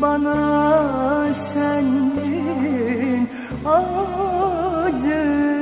bana senin acın